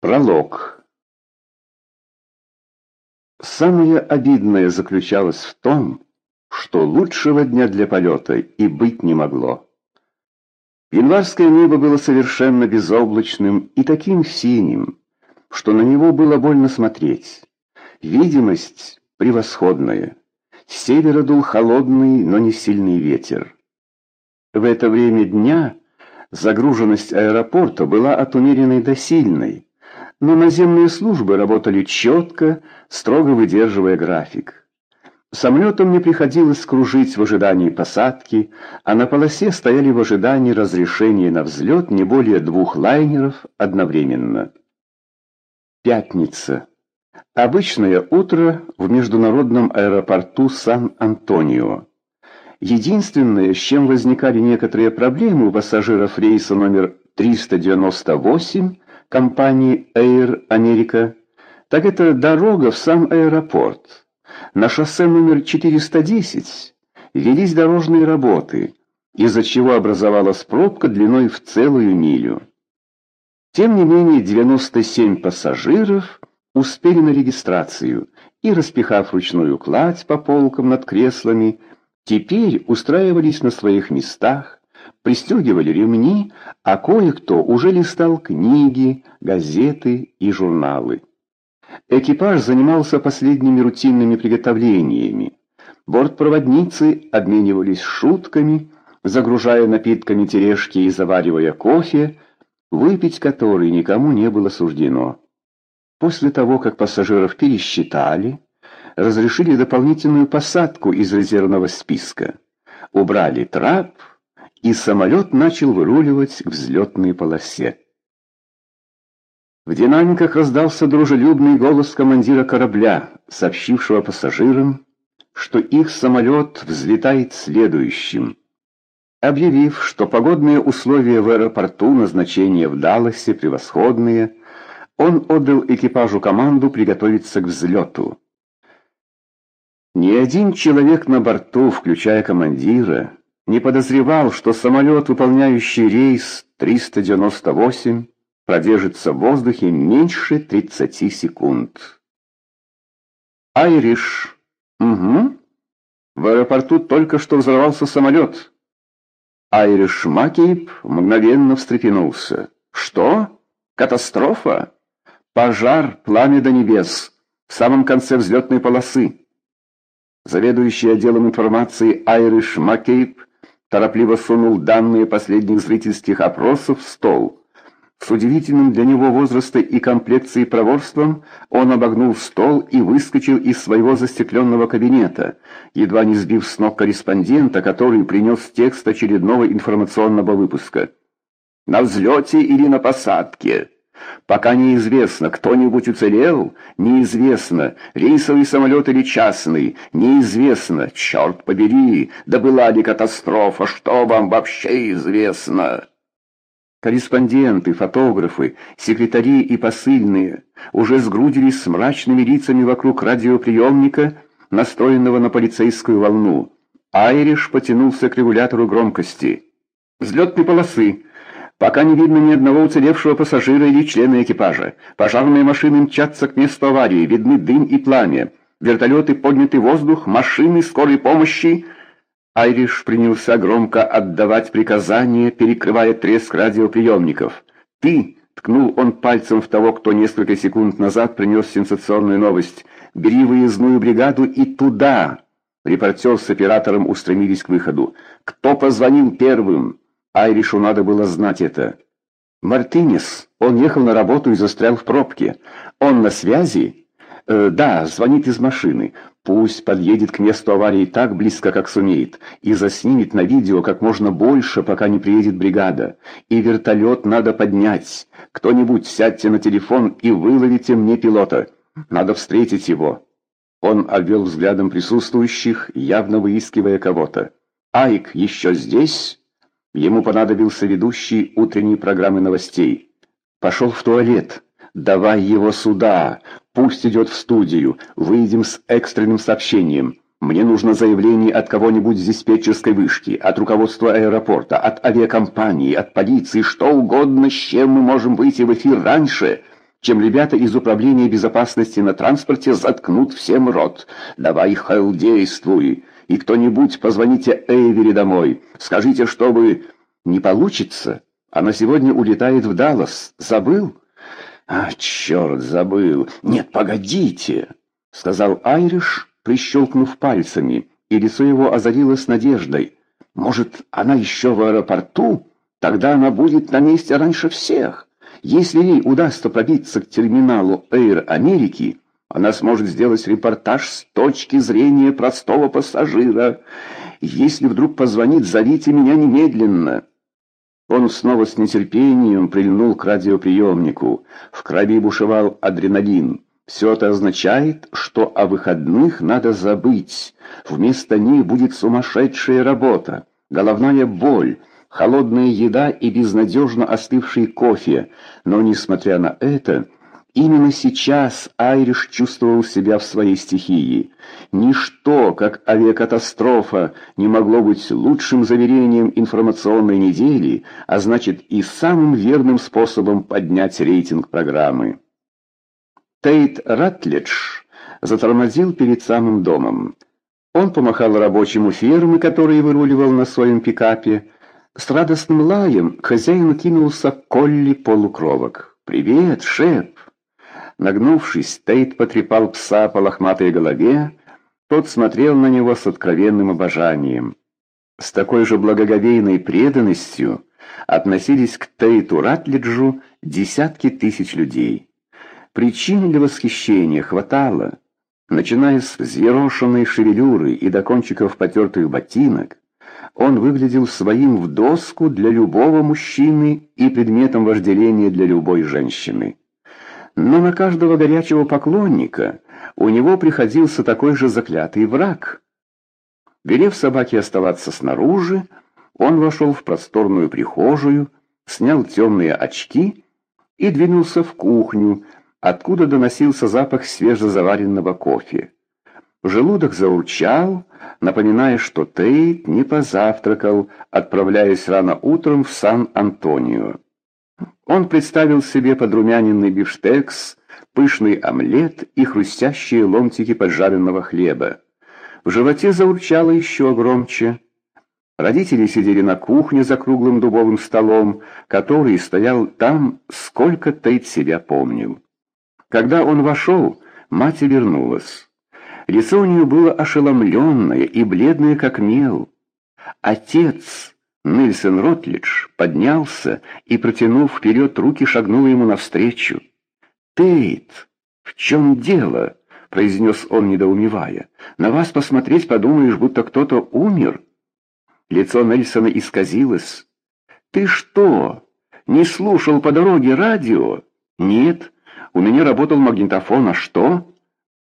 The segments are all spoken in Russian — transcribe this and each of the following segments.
Пролог. Самое обидное заключалось в том, что лучшего дня для полета и быть не могло. Январское небо было совершенно безоблачным и таким синим, что на него было больно смотреть. Видимость превосходная. С севера дул холодный, но не сильный ветер. В это время дня загруженность аэропорта была от умеренной до сильной но наземные службы работали четко, строго выдерживая график. Самолетам не приходилось кружить в ожидании посадки, а на полосе стояли в ожидании разрешения на взлет не более двух лайнеров одновременно. Пятница. Обычное утро в международном аэропорту Сан-Антонио. Единственное, с чем возникали некоторые проблемы у пассажиров рейса номер 398, компании Air America, так это дорога в сам аэропорт. На шоссе номер 410 велись дорожные работы, из-за чего образовалась пробка длиной в целую милю. Тем не менее, 97 пассажиров успели на регистрацию и, распихав ручную кладь по полкам над креслами, теперь устраивались на своих местах, пристегивали ремни, а кое-кто уже листал книги, газеты и журналы. Экипаж занимался последними рутинными приготовлениями. Бортпроводницы обменивались шутками, загружая напитками тележки и заваривая кофе, выпить который никому не было суждено. После того, как пассажиров пересчитали, разрешили дополнительную посадку из резервного списка. Убрали трап, и самолет начал выруливать к взлетной полосе. В динамиках раздался дружелюбный голос командира корабля, сообщившего пассажирам, что их самолет взлетает следующим. Объявив, что погодные условия в аэропорту назначения в Далласе превосходные, он отдал экипажу команду приготовиться к взлету. Ни один человек на борту, включая командира, не подозревал, что самолет, выполняющий рейс 398, продержится в воздухе меньше 30 секунд. Айриш. Угу. В аэропорту только что взорвался самолет. Айриш Макейб мгновенно встрепенулся. Что? Катастрофа? Пожар, пламя до небес, в самом конце взлетной полосы. Заведующий отделом информации Айриш Маккейб торопливо сунул данные последних зрительских опросов в стол. С удивительным для него возраста и комплекцией проворством он обогнул стол и выскочил из своего застекленного кабинета, едва не сбив с ног корреспондента, который принес текст очередного информационного выпуска. «На взлете или на посадке?» Пока неизвестно, кто-нибудь уцелел, неизвестно, рейсовый самолет или частный, неизвестно, черт побери, да была ли катастрофа, что вам вообще известно? Корреспонденты, фотографы, секретари и посыльные уже сгрудились с мрачными лицами вокруг радиоприемника, настроенного на полицейскую волну. Айриш потянулся к регулятору громкости. «Взлетной полосы!» Пока не видно ни одного уцелевшего пассажира или члена экипажа. Пожарные машины мчатся к месту аварии, видны дым и пламя. Вертолеты подняты в воздух, машины скорой помощи. Айриш принялся громко отдавать приказания, перекрывая треск радиоприемников. «Ты!» — ткнул он пальцем в того, кто несколько секунд назад принес сенсационную новость. «Бери выездную бригаду и туда!» Репортер с оператором устремились к выходу. «Кто позвонил первым?» Айришу надо было знать это. Мартинес, он ехал на работу и застрял в пробке. Он на связи? Э, да, звонит из машины. Пусть подъедет к месту аварии так близко, как сумеет, и заснимет на видео как можно больше, пока не приедет бригада. И вертолет надо поднять. Кто-нибудь сядьте на телефон и выловите мне пилота. Надо встретить его. Он обвел взглядом присутствующих, явно выискивая кого-то. «Айк еще здесь?» Ему понадобился ведущий утренней программы новостей. Пошел в туалет. Давай его сюда. Пусть идет в студию. Выйдем с экстренным сообщением. Мне нужно заявление от кого-нибудь с диспетчерской вышки, от руководства аэропорта, от авиакомпании, от полиции, что угодно, с чем мы можем выйти в эфир раньше, чем ребята из Управления безопасности на транспорте заткнут всем рот. Давай, Хэл, действуй. И кто-нибудь позвоните Эйвери домой. Скажите, чтобы... Не получится. Она сегодня улетает в Даллас. Забыл? А, черт, забыл. Нет, погодите, сказал Айриш, прищелкнув пальцами, и лицо его озарилось надеждой. Может, она еще в аэропорту? Тогда она будет на месте раньше всех. Если ей удастся пробиться к терминалу Air Америки, она сможет сделать репортаж с точки зрения простого пассажира. Если вдруг позвонит, зовите меня немедленно. Он снова с нетерпением прильнул к радиоприемнику. В крови бушевал адреналин. Все это означает, что о выходных надо забыть. Вместо них будет сумасшедшая работа, головная боль, холодная еда и безнадежно остывший кофе. Но, несмотря на это, Именно сейчас Айриш чувствовал себя в своей стихии. Ничто, как авиакатастрофа, не могло быть лучшим заверением информационной недели, а значит и самым верным способом поднять рейтинг программы. Тейт Ратлидж затормозил перед самым домом. Он помахал рабочему фермы, который выруливал на своем пикапе. С радостным лаем хозяин кинулся к Колли полукровок. «Привет, шеф!» Нагнувшись, Тейт потрепал пса по лохматой голове, тот смотрел на него с откровенным обожанием. С такой же благоговейной преданностью относились к Тейту Ратлиджу десятки тысяч людей. Причин для восхищения хватало, начиная с взъерошенной шевелюры и до кончиков потертых ботинок, он выглядел своим в доску для любого мужчины и предметом вожделения для любой женщины. Но на каждого горячего поклонника у него приходился такой же заклятый враг. Велев собаке оставаться снаружи, он вошел в просторную прихожую, снял темные очки и двинулся в кухню, откуда доносился запах свежезаваренного кофе. Желудок заурчал, напоминая, что Тейт не позавтракал, отправляясь рано утром в Сан-Антонио. Он представил себе подрумяненный бифштекс, пышный омлет и хрустящие ломтики поджаренного хлеба. В животе заурчало еще громче. Родители сидели на кухне за круглым дубовым столом, который стоял там, сколько Тейт себя помнил. Когда он вошел, мать вернулась. Лицо у нее было ошеломленное и бледное, как мел. Отец Нельсон Ротлидж поднялся и, протянув вперед руки, шагнул ему навстречу. «Тейт, в чем дело?» — произнес он, недоумевая. «На вас посмотреть подумаешь, будто кто-то умер». Лицо Нельсона исказилось. «Ты что, не слушал по дороге радио?» «Нет, у меня работал магнитофон, а что?»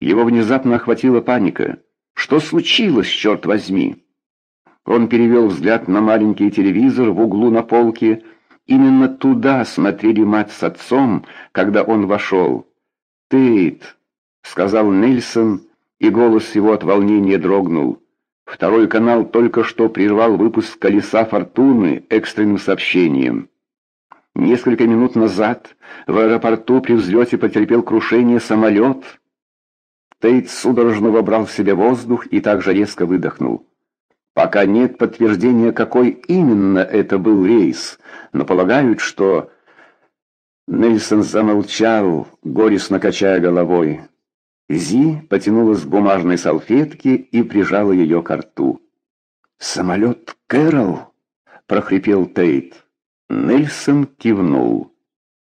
Его внезапно охватила паника. «Что случилось, черт возьми?» Он перевел взгляд на маленький телевизор в углу на полке. Именно туда смотрели мать с отцом, когда он вошел. «Тейт», — сказал Нельсон, и голос его от волнения дрогнул. Второй канал только что прервал выпуск «Колеса фортуны» экстренным сообщением. Несколько минут назад в аэропорту при взлете потерпел крушение самолет. Тейт судорожно вобрал в себя воздух и также резко выдохнул. Пока нет подтверждения, какой именно это был рейс, но полагают, что... Нельсон замолчал, горестно качая головой. Зи потянулась к бумажной салфетке и прижала ее к рту. «Самолет Кэрол?» — прохрипел Тейт. Нельсон кивнул.